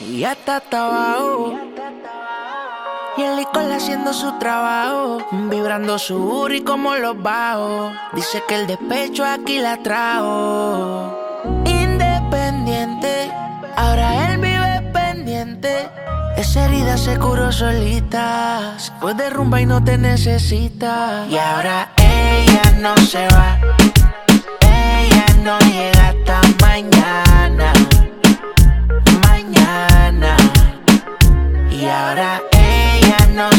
ya está abajo. Y el licor haciendo su trabajo, vibrando su y como los bajos. Dice que el despecho aquí la trajo. Independiente, ahora él vive pendiente. Esa herida se curó solita. Se fue de rumba y no te necesita. Y ahora ella no se va.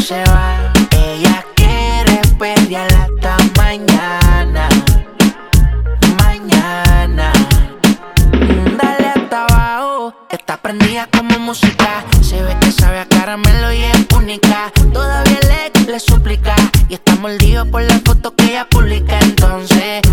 Ella quiere pelear hasta mañana. Mañana. Dale hasta abajo. Está prendida como música. Se ve que sabe a caramelo y es única. Todavía le, le suplica. Y está mordido por la foto que ella publica. Entonces.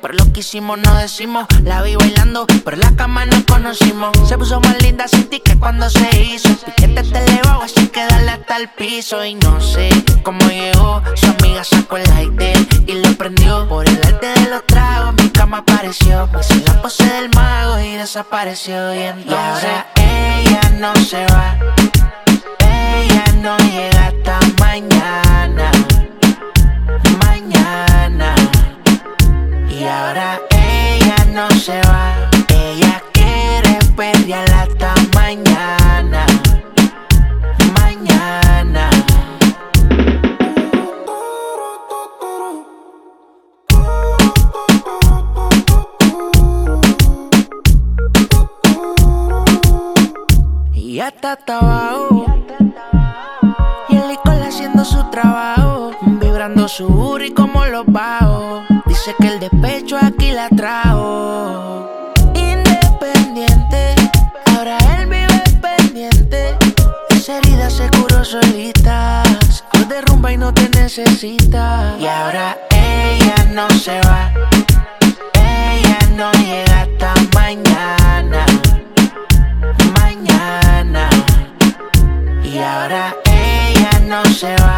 Pero lo que hicimos no decimos. La vi bailando, pero en la cama nos conocimos. Se puso más linda sin ti que cuando se hizo. Piquete te elevado, así que dale hasta el piso. Y no sé cómo llegó. Su amiga sacó el light de él y lo prendió. Por el arte de los tragos, mi cama apareció. Me hice la pose del mago y desapareció. Y entonces ella no se va. Ahora ella no se va. Ella quiere pelear hasta mañana. Mañana. Y hasta abajo. Y el licor haciendo su trabajo. Vibrando su y como los bajos. Dice que el despecho aquí la trajo. Independiente, ahora él vive pendiente. Esa herida se curó solita. Se fue de rumba y no te necesita. Y ahora ella no se va. Ella no llega hasta mañana. Mañana. Y ahora ella no se va.